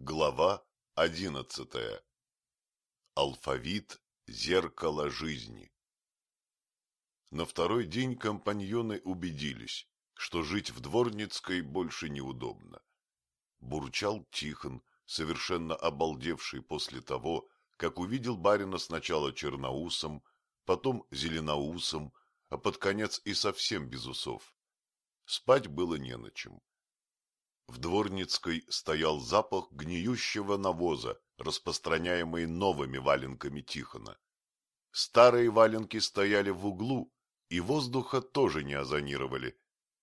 Глава одиннадцатая. Алфавит зеркало жизни. На второй день компаньоны убедились, что жить в Дворницкой больше неудобно. Бурчал Тихон, совершенно обалдевший после того, как увидел барина сначала черноусом, потом зеленоусом, а под конец и совсем без усов. Спать было не на чем. В Дворницкой стоял запах гниющего навоза, распространяемый новыми валенками Тихона. Старые валенки стояли в углу, и воздуха тоже не озонировали.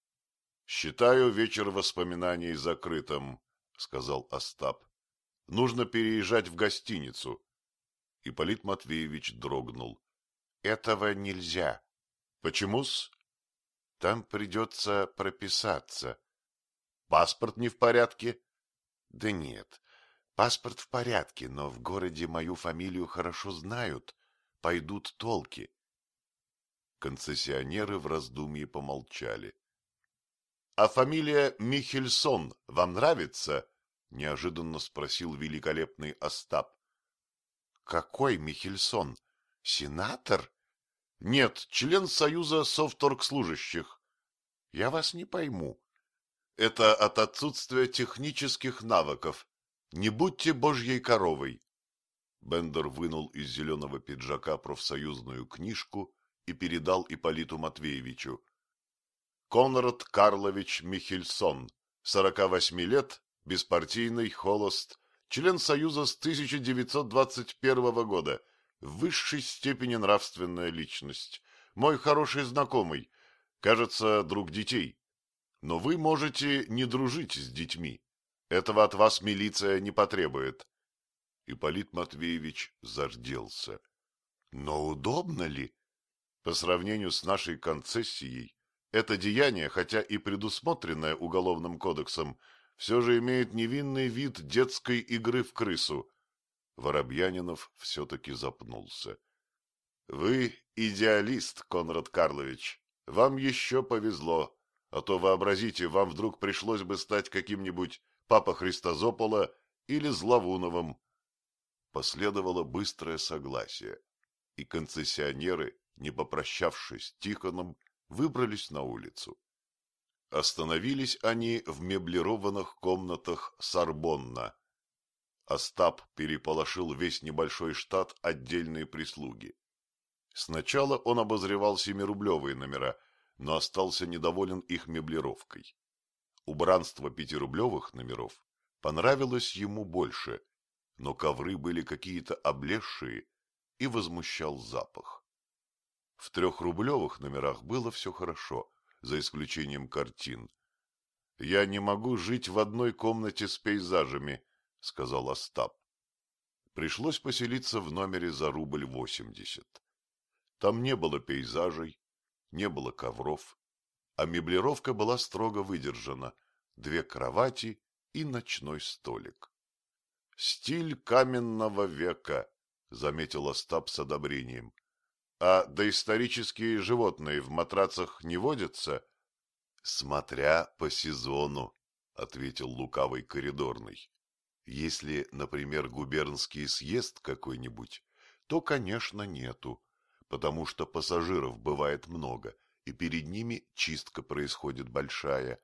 — Считаю вечер воспоминаний закрытым, — сказал Остап. — Нужно переезжать в гостиницу. Ипполит Матвеевич дрогнул. — Этого нельзя. — Почему-с? — Там придется прописаться. Паспорт не в порядке? Да нет, паспорт в порядке, но в городе мою фамилию хорошо знают. Пойдут толки. Концессионеры в раздумье помолчали. — А фамилия Михельсон вам нравится? — неожиданно спросил великолепный Остап. — Какой Михельсон? Сенатор? — Нет, член Союза совторгслужащих. — Я вас не пойму. Это от отсутствия технических навыков. Не будьте божьей коровой. Бендер вынул из зеленого пиджака профсоюзную книжку и передал Иполиту Матвеевичу. Конрад Карлович Михельсон, 48 лет, беспартийный, холост, член Союза с 1921 года, в высшей степени нравственная личность, мой хороший знакомый, кажется, друг детей. Но вы можете не дружить с детьми. Этого от вас милиция не потребует. Ипполит Матвеевич зарделся. Но удобно ли? По сравнению с нашей концессией, это деяние, хотя и предусмотренное Уголовным кодексом, все же имеет невинный вид детской игры в крысу. Воробьянинов все-таки запнулся. — Вы идеалист, Конрад Карлович. Вам еще повезло. А то, вообразите, вам вдруг пришлось бы стать каким-нибудь Папа Христозопола или Зловуновым. Последовало быстрое согласие, и концессионеры, не попрощавшись с Тихоном, выбрались на улицу. Остановились они в меблированных комнатах Сорбонна. Остап переполошил весь небольшой штат отдельной прислуги. Сначала он обозревал семирублевые номера, но остался недоволен их меблировкой. Убранство пятирублевых номеров понравилось ему больше, но ковры были какие-то облезшие и возмущал запах. В трехрублевых номерах было все хорошо, за исключением картин. — Я не могу жить в одной комнате с пейзажами, — сказал Остап. Пришлось поселиться в номере за рубль восемьдесят. Там не было пейзажей, не было ковров, а меблировка была строго выдержана, две кровати и ночной столик. — Стиль каменного века, — заметил Остап с одобрением. — А доисторические животные в матрацах не водятся? — Смотря по сезону, — ответил лукавый коридорный. Если, например, губернский съезд какой-нибудь, то, конечно, нету потому что пассажиров бывает много, и перед ними чистка происходит большая,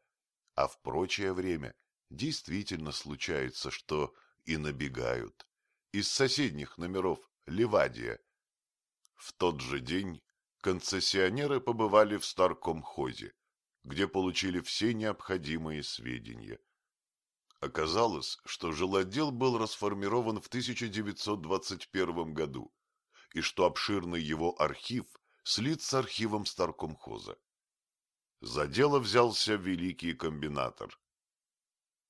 а в прочее время действительно случается, что и набегают. Из соседних номеров Ливадия. В тот же день концессионеры побывали в Старкомхозе, где получили все необходимые сведения. Оказалось, что жилотдел был расформирован в 1921 году, и что обширный его архив слит с архивом Старкомхоза. За дело взялся великий комбинатор.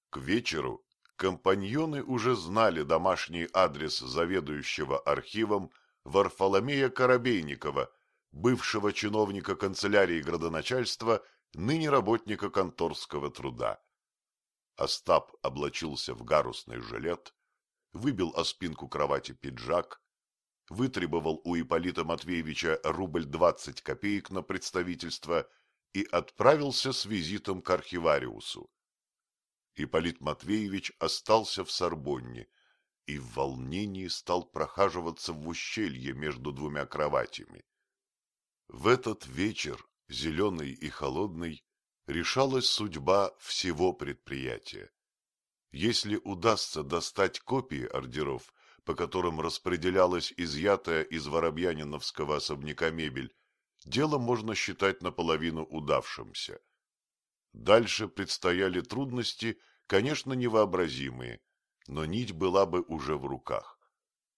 К вечеру компаньоны уже знали домашний адрес заведующего архивом Варфоломея Коробейникова, бывшего чиновника канцелярии градоначальства, ныне работника конторского труда. Остап облачился в гарусный жилет, выбил о спинку кровати пиджак, вытребовал у Ипполита Матвеевича рубль двадцать копеек на представительство и отправился с визитом к архивариусу. Ипполит Матвеевич остался в Сорбонне и в волнении стал прохаживаться в ущелье между двумя кроватями. В этот вечер, зеленый и холодный, решалась судьба всего предприятия. Если удастся достать копии ордеров, по которым распределялась изъятая из Воробьяниновского особняка мебель, дело можно считать наполовину удавшимся. Дальше предстояли трудности, конечно, невообразимые, но нить была бы уже в руках.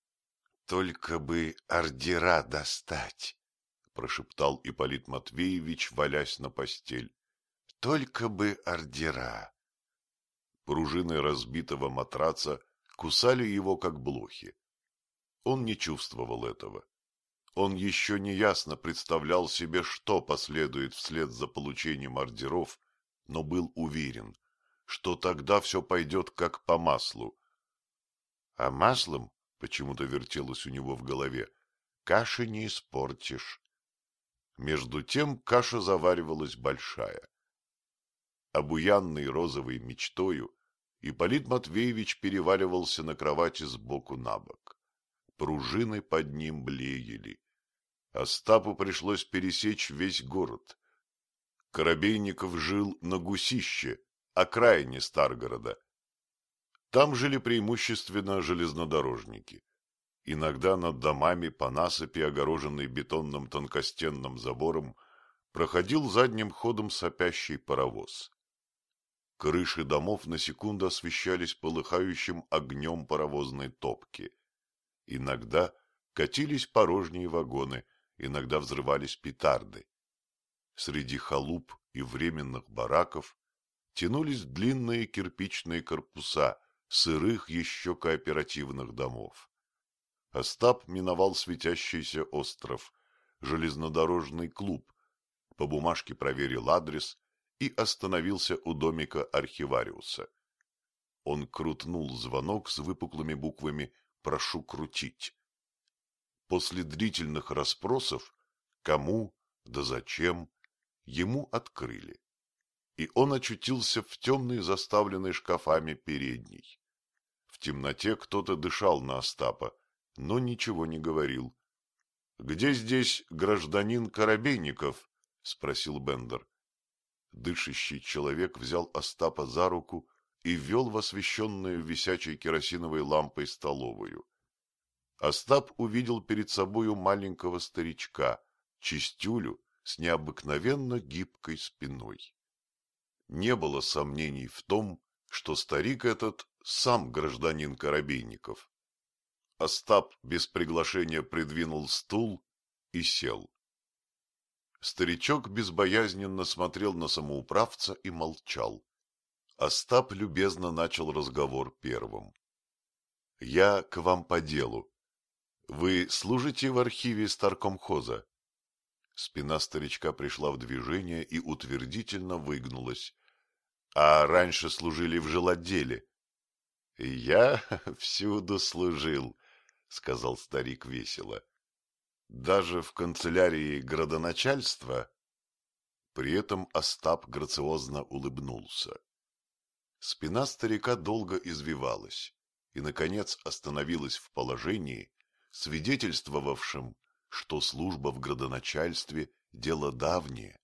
— Только бы ордера достать, — прошептал Ипполит Матвеевич, валясь на постель. — Только бы ордера. Пружины разбитого матраца кусали его, как блохи. Он не чувствовал этого. Он еще неясно представлял себе, что последует вслед за получением ордеров, но был уверен, что тогда все пойдет как по маслу. А маслом, почему-то вертелось у него в голове, каши не испортишь. Между тем каша заваривалась большая. Обуянный розовой мечтою, Ипполит Матвеевич переваливался на кровати сбоку на бок. Пружины под ним блеяли. Остапу пришлось пересечь весь город. Коробейников жил на Гусище, окраине Старгорода. Там жили преимущественно железнодорожники. Иногда над домами по насыпи, огороженной бетонным тонкостенным забором, проходил задним ходом сопящий паровоз. Крыши домов на секунду освещались полыхающим огнем паровозной топки. Иногда катились порожние вагоны, иногда взрывались петарды. Среди халуп и временных бараков тянулись длинные кирпичные корпуса сырых еще кооперативных домов. Остап миновал светящийся остров, железнодорожный клуб, по бумажке проверил адрес и остановился у домика архивариуса. Он крутнул звонок с выпуклыми буквами «Прошу крутить». После длительных расспросов, кому, да зачем, ему открыли. И он очутился в темной, заставленной шкафами передней. В темноте кто-то дышал на Остапа, но ничего не говорил. — Где здесь гражданин Коробейников? — спросил Бендер. Дышащий человек взял Остапа за руку и ввел в освещенную висячей керосиновой лампой столовую. Остап увидел перед собою маленького старичка, чистюлю с необыкновенно гибкой спиной. Не было сомнений в том, что старик этот сам гражданин Коробейников. Остап без приглашения придвинул стул и сел. Старичок безбоязненно смотрел на самоуправца и молчал. Остап любезно начал разговор первым. — Я к вам по делу. Вы служите в архиве Старкомхоза? Спина старичка пришла в движение и утвердительно выгнулась. — А раньше служили в жилотделе? — Я всюду служил, — сказал старик весело. Даже в канцелярии градоначальства? При этом Остап грациозно улыбнулся. Спина старика долго извивалась и, наконец, остановилась в положении, свидетельствовавшем, что служба в градоначальстве – дело давнее,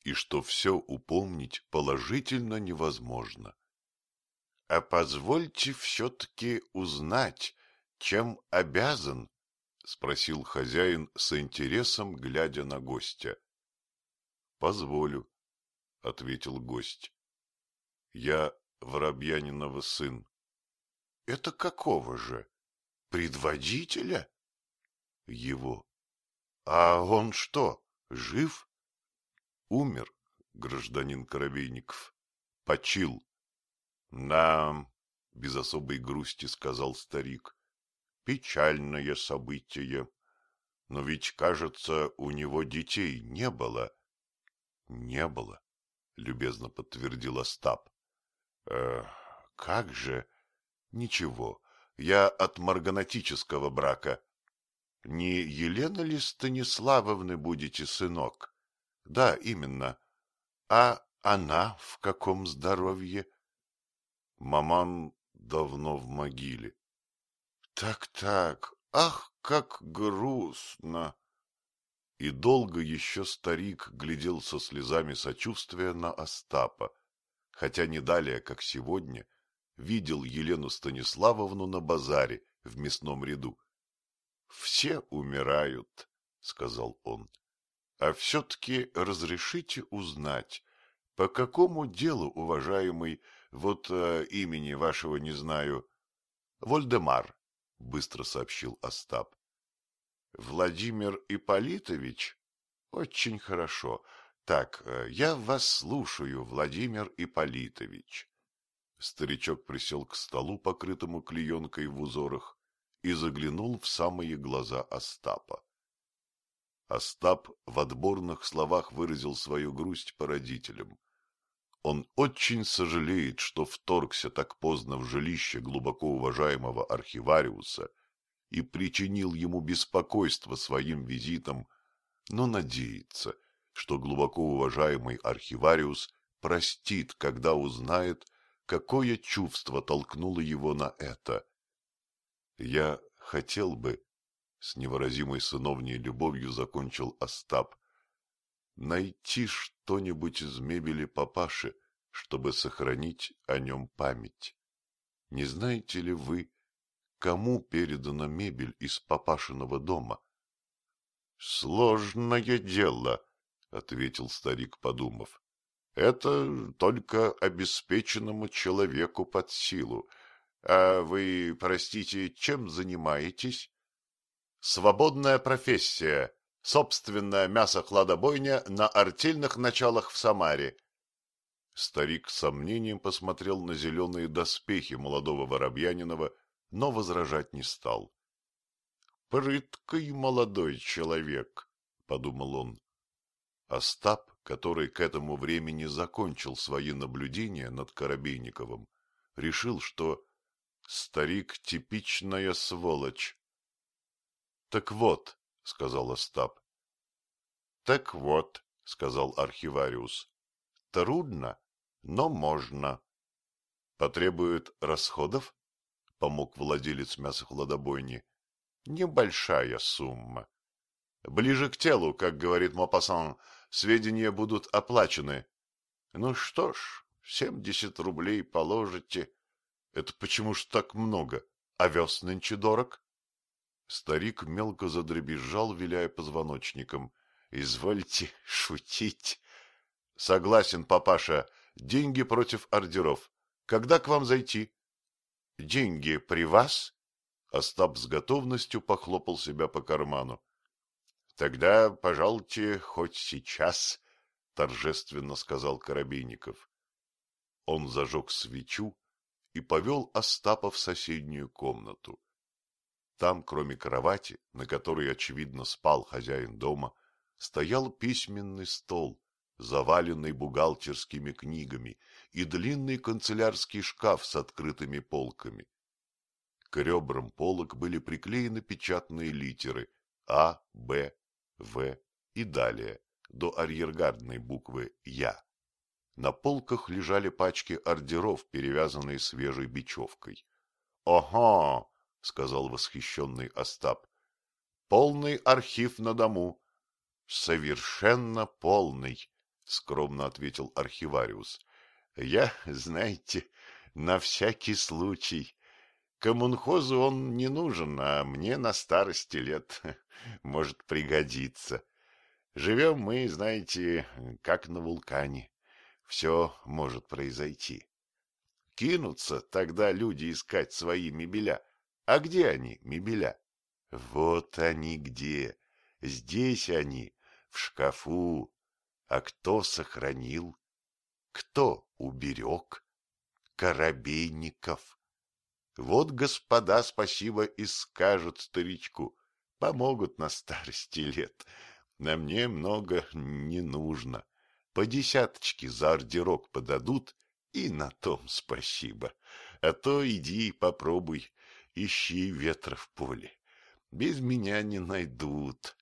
и что все упомнить положительно невозможно. — А позвольте все-таки узнать, чем обязан — спросил хозяин с интересом, глядя на гостя. — Позволю, — ответил гость. — Я Воробьянинова сын. — Это какого же? Предводителя? — Его. — А он что, жив? — Умер, гражданин Коробейников. Почил. — Да, — без особой грусти сказал старик. Печальное событие. Но ведь, кажется, у него детей не было. — Не было, — любезно подтвердил Остап. Э, — Как же? Ничего, я от марганатического брака. Не Елена ли Станиславовны будете, сынок? Да, именно. А она в каком здоровье? Маман давно в могиле. Так-так, ах, как грустно! И долго еще старик глядел со слезами сочувствия на Остапа, хотя не далее, как сегодня, видел Елену Станиславовну на базаре в мясном ряду. — Все умирают, — сказал он. — А все-таки разрешите узнать, по какому делу, уважаемый, вот э, имени вашего не знаю, Вольдемар, — быстро сообщил Остап. — Владимир Ипполитович? Очень хорошо. Так, э, я вас слушаю, Владимир Ипполитович. Старичок присел к столу, покрытому клеенкой в узорах, и заглянул в самые глаза Остапа. Остап в отборных словах выразил свою грусть по родителям. Он очень сожалеет, что вторгся так поздно в жилище глубоко уважаемого архивариуса и причинил ему беспокойство своим визитом, но надеется, что глубоко уважаемый архивариус простит, когда узнает, какое чувство толкнуло его на это. Я хотел бы, с невыразимой сыновней любовью закончил Остап, найти что-нибудь из мебели папаши, чтобы сохранить о нем память. Не знаете ли вы, кому передана мебель из папашиного дома? — Сложное дело, — ответил старик, подумав. — Это только обеспеченному человеку под силу. А вы, простите, чем занимаетесь? — Свободная профессия, собственная мясохладобойня на артельных началах в Самаре. Старик с сомнением посмотрел на зеленые доспехи молодого Воробьянинова, но возражать не стал. — Прыткий молодой человек, — подумал он. Остап, который к этому времени закончил свои наблюдения над Коробейниковым, решил, что старик — типичная сволочь. — Так вот, — сказал Остап. — Так вот, — сказал архивариус, — трудно, но можно. — Потребует расходов? — помог владелец мясохладобойни. — Небольшая сумма. Ближе к телу, как говорит Мопассан, сведения будут оплачены. Ну что ж, семьдесят рублей положите. Это почему ж так много? А вес нынче дорог? Старик мелко задребезжал, виляя позвоночником. — Извольте шутить. — Согласен, папаша. Деньги против ордеров. Когда к вам зайти? — Деньги при вас? Остап с готовностью похлопал себя по карману. — Тогда, пожалуйте, хоть сейчас, — торжественно сказал Коробейников. Он зажег свечу и повел Остапа в соседнюю комнату. Там, кроме кровати, на которой, очевидно, спал хозяин дома, стоял письменный стол, заваленный бухгалтерскими книгами, и длинный канцелярский шкаф с открытыми полками. К ребрам полок были приклеены печатные литеры А, Б, В и далее, до арьергардной буквы Я. На полках лежали пачки ордеров, перевязанные свежей бечевкой. — Ого! — сказал восхищенный Остап. — Полный архив на дому. — Совершенно полный, — скромно ответил архивариус. — Я, знаете, на всякий случай. Коммунхозу он не нужен, а мне на старости лет может пригодиться. Живем мы, знаете, как на вулкане. Все может произойти. Кинутся тогда люди искать свои мебеля — а где они, мебеля? Вот они где. Здесь они, в шкафу. А кто сохранил? Кто уберег? Коробейников. Вот господа спасибо и скажут старичку. Помогут на старости лет. На мне много не нужно. По десяточке за ордерок подадут, и на том спасибо. А то иди попробуй ищи ветра в поле. Без меня не найдут.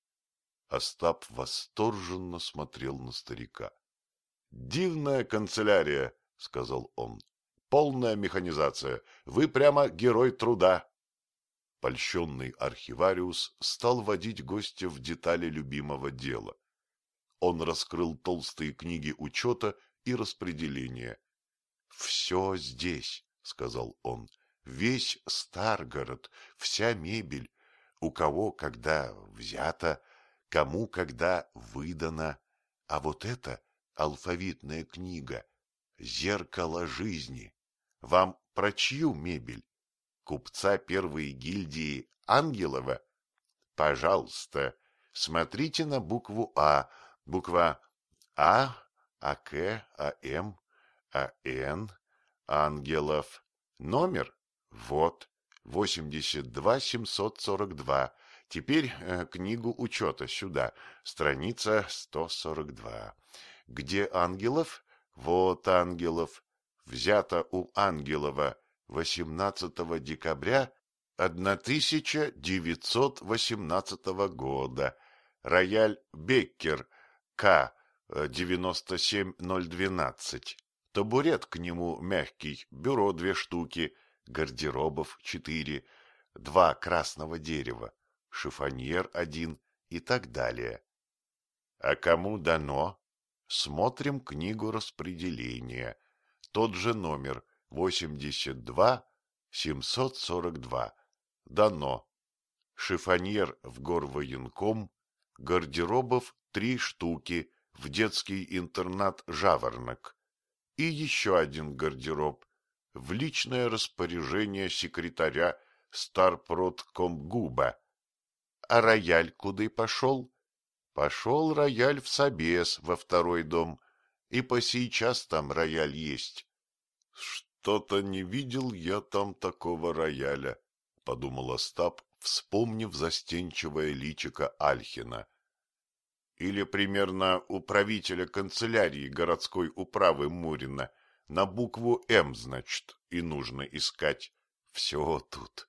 Остап восторженно смотрел на старика. — Дивная канцелярия, — сказал он. полная механизация. Вы прямо герой труда. Польщенный архивариус стал водить гостя в детали любимого дела. Он раскрыл толстые книги учета и распределения. — Все здесь, — сказал он, — весь Старгород, вся мебель, у кого когда взято, кому когда выдано. А вот это алфавитная книга, зеркало жизни. Вам про чью мебель? купца первой гильдии Ангелова? Пожалуйста, смотрите на букву А. Буква А, АК, АМ, АН, Ангелов. Номер? Вот, 82742. Теперь э, книгу учета сюда, страница 142. Где Ангелов? Вот Ангелов. Взято у Ангелова 18 декабря 1918 года. Рояль Беккер К. 97012. Табурет к нему мягкий, бюро две штуки, гардеробов четыре, два красного дерева, шифоньер один и так далее. А кому дано? Смотрим книгу распределения. Тот же номер 82 742. Дано. Шифоньер в горвоенком, гардеробов три штуки в детский интернат «Жаворонок» и еще один гардероб в личное распоряжение секретаря Старпродкомгуба. А рояль куда пошел? Пошел рояль в Собес во второй дом, и по сейчас там рояль есть. «Что-то не видел я там такого рояля», — подумал Остап, вспомнив застенчивое личико Альхина. Или примерно у правителя канцелярии городской управы Мурина на букву «М», значит, и нужно искать. Все тут,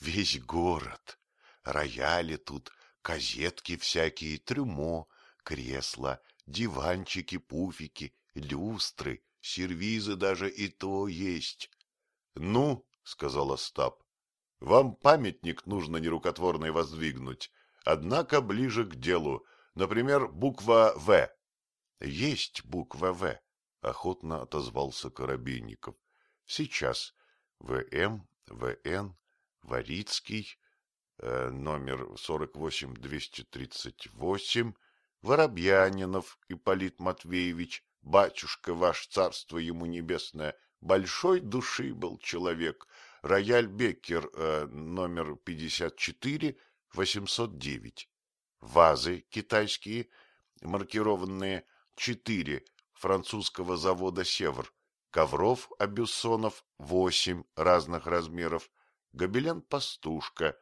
весь город, рояли тут, козетки всякие, трюмо, кресла, диванчики, пуфики, люстры, сервизы даже и то есть. — Ну, — сказал Остап, — вам памятник нужно нерукотворный воздвигнуть, однако ближе к делу, например, буква «В». — Есть буква «В», — охотно отозвался Коробейников. — Сейчас. ВМ, ВН, Варицкий, номер 48238, Воробьянинов Ипполит Матвеевич, Батюшка ваш, царство ему небесное, большой души был человек. Рояль Беккер, э, номер 54, 809. Вазы китайские, маркированные 4, французского завода «Севр». Ковров Абюссонов 8 разных размеров. Гобелен «Пастушка».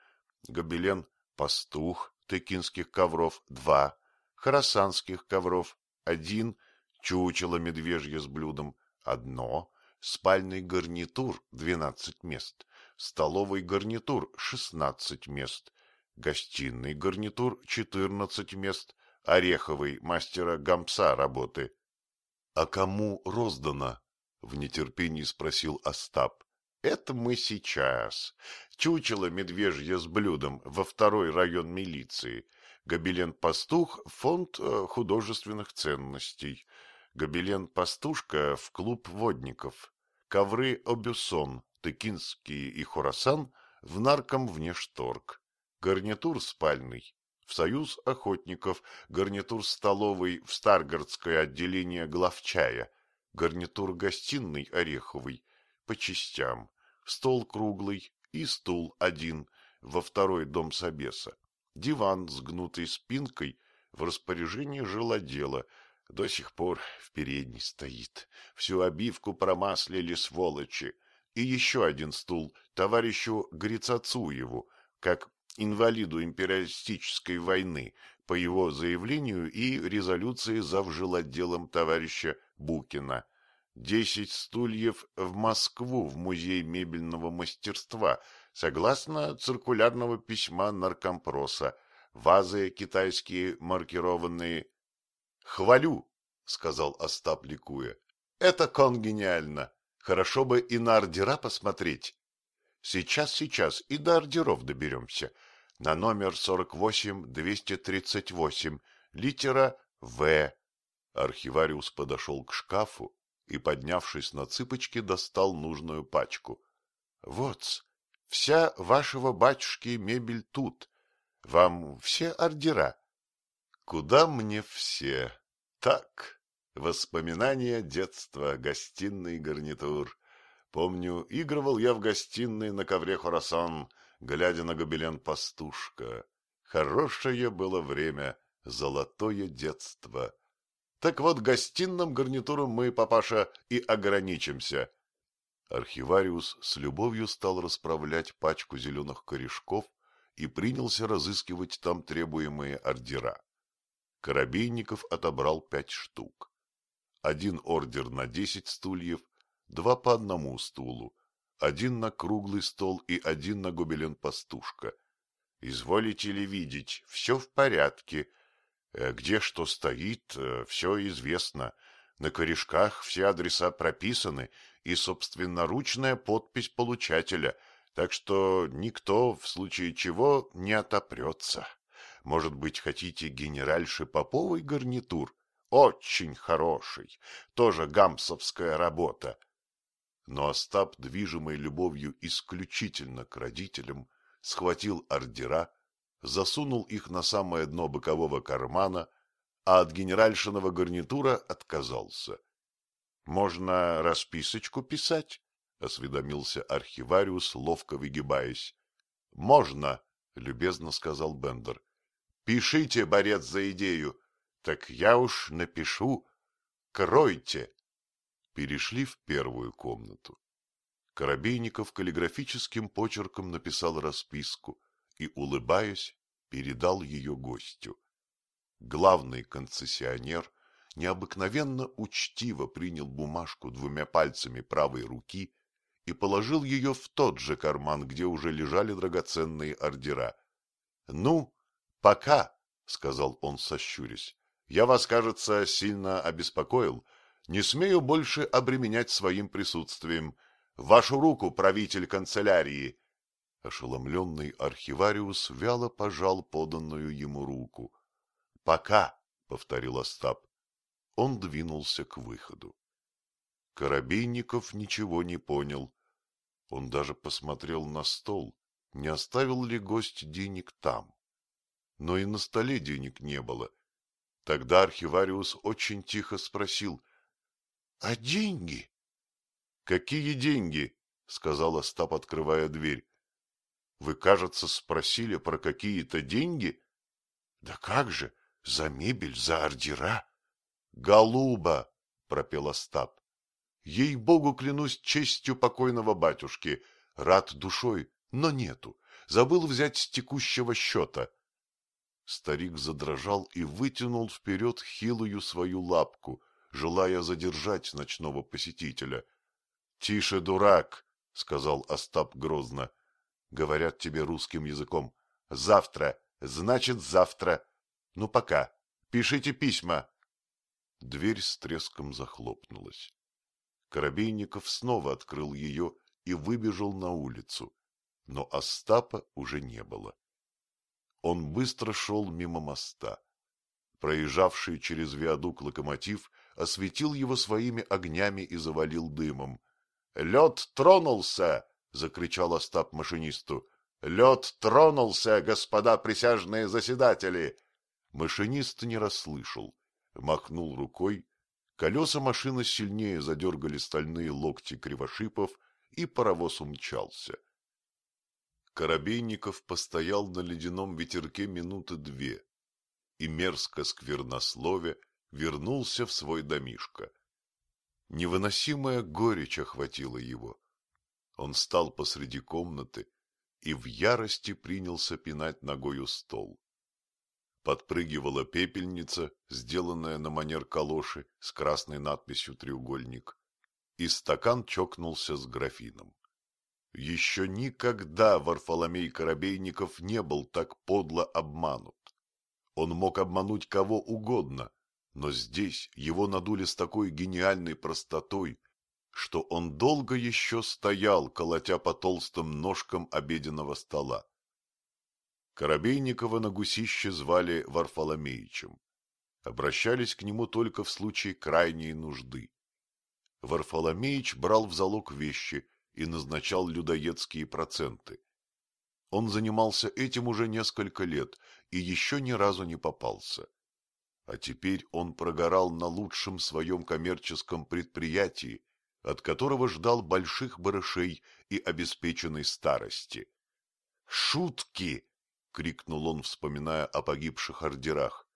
Гобелен «Пастух» тыкинских ковров 2. Хоросанских ковров 1 чучело медвежье с блюдом – одно, спальный гарнитур – двенадцать мест, столовый гарнитур – шестнадцать мест, гостиный гарнитур – четырнадцать мест, ореховый мастера Гампса работы. — А кому роздано? — в нетерпении спросил Остап. — Это мы сейчас. Чучело медвежье с блюдом во второй район милиции. Гобелен-пастух – фонд э, художественных ценностей. Гобелен-пастушка в клуб водников, ковры Обюсон, Тыкинский и Хорасан в нарком внешторг, гарнитур спальный, в союз охотников, гарнитур столовый в Старгородское отделение главчая, гарнитур гостиный ореховый, по частям, стол круглый и стул один во второй дом собеса, диван с гнутой спинкой в распоряжении жилодела – до сих пор в передней стоит. Всю обивку промаслили сволочи. И еще один стул товарищу Грицацуеву, как инвалиду империалистической войны, по его заявлению и резолюции завжилотделом товарища Букина. Десять стульев в Москву в музей мебельного мастерства, согласно циркулярного письма наркомпроса. Вазы китайские маркированные — Хвалю, — сказал Остап ликуя. — Это конгениально. Хорошо бы и на ордера посмотреть. Сейчас, сейчас, и до ордеров доберемся. На номер 48-238, литера В. Архивариус подошел к шкафу и, поднявшись на цыпочки, достал нужную пачку. — Вот, вся вашего батюшки мебель тут. Вам все ордера? — Куда мне все? Так, воспоминания детства, гостиный гарнитур. Помню, игрывал я в гостиной на ковре Хорасан, глядя на гобелен пастушка. Хорошее было время, золотое детство. Так вот, гостиным гарнитуром мы, папаша, и ограничимся. Архивариус с любовью стал расправлять пачку зеленых корешков и принялся разыскивать там требуемые ордера. Коробейников отобрал пять штук. Один ордер на десять стульев, два по одному стулу, один на круглый стол и один на гобелен пастушка. Изволите ли видеть, все в порядке, где что стоит, э, все известно. На корешках все адреса прописаны и собственноручная подпись получателя, так что никто в случае чего не отопрется. Может быть, хотите генеральши Поповой гарнитур? Очень хороший, тоже гамсовская работа. Но Остап, движимый любовью исключительно к родителям, схватил ордера, засунул их на самое дно бокового кармана, а от генеральшиного гарнитура отказался. — Можно расписочку писать? — осведомился архивариус, ловко выгибаясь. — Можно, — любезно сказал Бендер. — Пишите, борец за идею. Так я уж напишу. Кройте. Перешли в первую комнату. Коробейников каллиграфическим почерком написал расписку — и, улыбаясь, передал ее гостю. Главный концессионер необыкновенно учтиво принял бумажку двумя пальцами правой руки и положил ее в тот же карман, где уже лежали драгоценные ордера. — Ну, пока, — сказал он, сощурясь. — Я вас, кажется, сильно обеспокоил. Не смею больше обременять своим присутствием. Вашу руку, правитель канцелярии. Ошеломленный архивариус вяло пожал поданную ему руку. — Пока, — повторил Остап. Он двинулся к выходу. Коробейников ничего не понял. Он даже посмотрел на стол, не оставил ли гость денег там. Но и на столе денег не было. Тогда архивариус очень тихо спросил. — А деньги? — Какие деньги? — сказал Остап, открывая дверь. Вы, кажется, спросили про какие-то деньги? Да как же, за мебель, за ордера. Голуба, пропел Остап. Ей-богу, клянусь честью покойного батюшки, рад душой, но нету. Забыл взять с текущего счета. Старик задрожал и вытянул вперед хилую свою лапку, желая задержать ночного посетителя. — Тише, дурак, — сказал Остап грозно говорят тебе русским языком. Завтра, значит завтра. Ну пока, пишите письма. Дверь с треском захлопнулась. Коробейников снова открыл ее и выбежал на улицу, но Остапа уже не было. Он быстро шел мимо моста. Проезжавший через виадук локомотив осветил его своими огнями и завалил дымом. — Лед тронулся! — закричал Остап машинисту. — Лед тронулся, господа присяжные заседатели! Машинист не расслышал, махнул рукой, колеса машины сильнее задергали стальные локти кривошипов, и паровоз умчался. Коробейников постоял на ледяном ветерке минуты две и, мерзко сквернослове, вернулся в свой домишко. Невыносимая горечь охватила его. Он стал посреди комнаты и в ярости принялся пинать ногою стол. Подпрыгивала пепельница, сделанная на манер калоши с красной надписью «Треугольник», и стакан чокнулся с графином. Еще никогда Варфоломей Коробейников не был так подло обманут. Он мог обмануть кого угодно, но здесь его надули с такой гениальной простотой, что он долго еще стоял, колотя по толстым ножкам обеденного стола. Коробейникова на гусище звали Варфоломеичем. Обращались к нему только в случае крайней нужды. Варфоломеич брал в залог вещи и назначал людоедские проценты. Он занимался этим уже несколько лет и еще ни разу не попался. А теперь он прогорал на лучшем своем коммерческом предприятии, от которого ждал больших барышей и обеспеченной старости. «Шутки!» — крикнул он, вспоминая о погибших ордерах.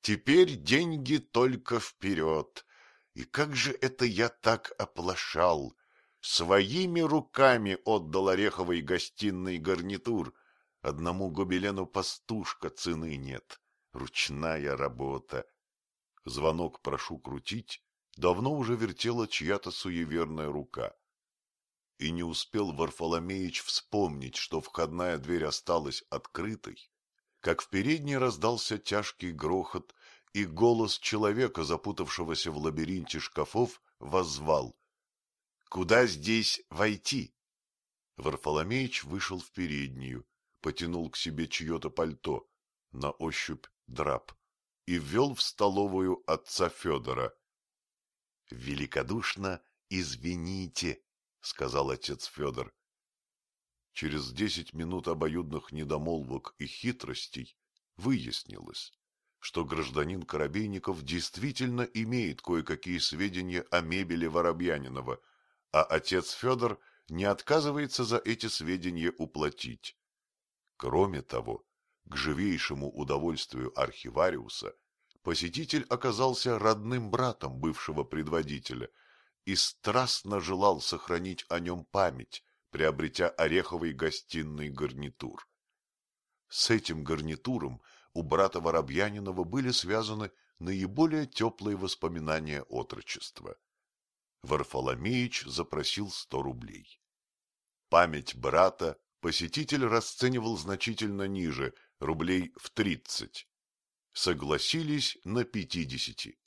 «Теперь деньги только вперед! И как же это я так оплошал! Своими руками отдал Ореховой гостиной гарнитур. Одному гобелену пастушка цены нет. Ручная работа. Звонок прошу крутить, давно уже вертела чья-то суеверная рука. И не успел Варфоломеич вспомнить, что входная дверь осталась открытой, как в передней раздался тяжкий грохот, и голос человека, запутавшегося в лабиринте шкафов, воззвал. Куда здесь войти? Варфоломеич вышел в переднюю, потянул к себе чье-то пальто, на ощупь драп, и ввел в столовую отца Федора. — Великодушно извините, — сказал отец Федор. Через десять минут обоюдных недомолвок и хитростей выяснилось, что гражданин Коробейников действительно имеет кое-какие сведения о мебели Воробьянинова, а отец Федор не отказывается за эти сведения уплатить. Кроме того, к живейшему удовольствию архивариуса посетитель оказался родным братом бывшего предводителя и страстно желал сохранить о нем память, приобретя ореховый гостиный гарнитур. С этим гарнитуром у брата Воробьянинова были связаны наиболее теплые воспоминания отрочества. Варфоломеич запросил сто рублей. Память брата посетитель расценивал значительно ниже, рублей в тридцать. Согласились на пятидесяти.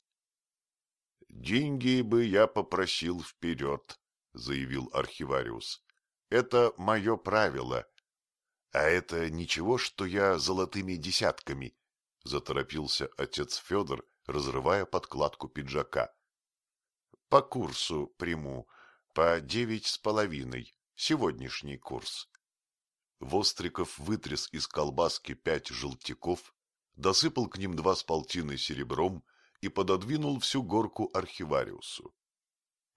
«Деньги бы я попросил вперед», — заявил архивариус. «Это мое правило». «А это ничего, что я золотыми десятками», — заторопился отец Федор, разрывая подкладку пиджака. По курсу приму, по девять с половиной, сегодняшний курс. Востриков вытряс из колбаски пять желтяков, досыпал к ним два с полтиной серебром и пододвинул всю горку архивариусу.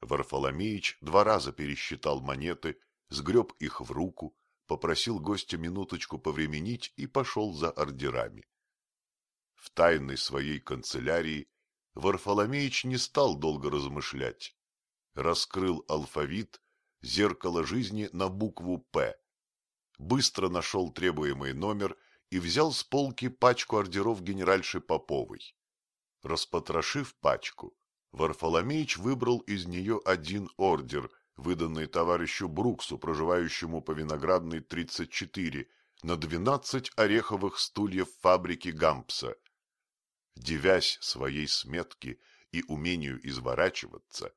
Варфоломеич два раза пересчитал монеты, сгреб их в руку, попросил гостя минуточку повременить и пошел за ордерами. В тайной своей канцелярии Варфоломеич не стал долго размышлять. Раскрыл алфавит, зеркало жизни на букву «П». Быстро нашел требуемый номер и взял с полки пачку ордеров генеральши Поповой. Распотрошив пачку, Варфоломеич выбрал из нее один ордер, выданный товарищу Бруксу, проживающему по Виноградной 34, на 12 ореховых стульев фабрики Гампса – Девясь своей сметке и умению изворачиваться,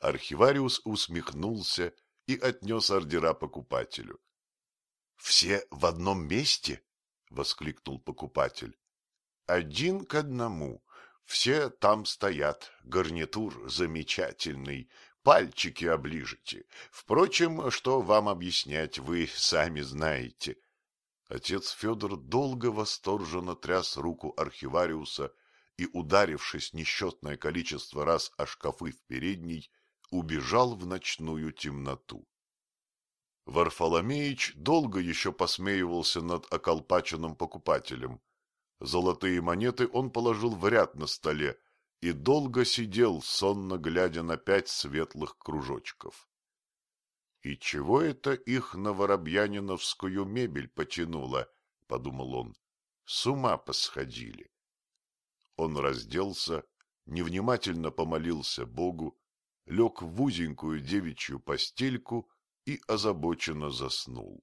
архивариус усмехнулся и отнес ордера покупателю. — Все в одном месте? — воскликнул покупатель. — Один к одному. Все там стоят. Гарнитур замечательный. Пальчики оближете. Впрочем, что вам объяснять, вы сами знаете. Отец Федор долго восторженно тряс руку архивариуса и, ударившись несчетное количество раз о шкафы в передней, убежал в ночную темноту. Варфоломеич долго еще посмеивался над околпаченным покупателем. Золотые монеты он положил в ряд на столе и долго сидел, сонно глядя на пять светлых кружочков. «И чего это их на воробьяниновскую мебель потянуло?» — подумал он. «С ума посходили». Он разделся, невнимательно помолился Богу, лег в узенькую девичью постельку и озабоченно заснул.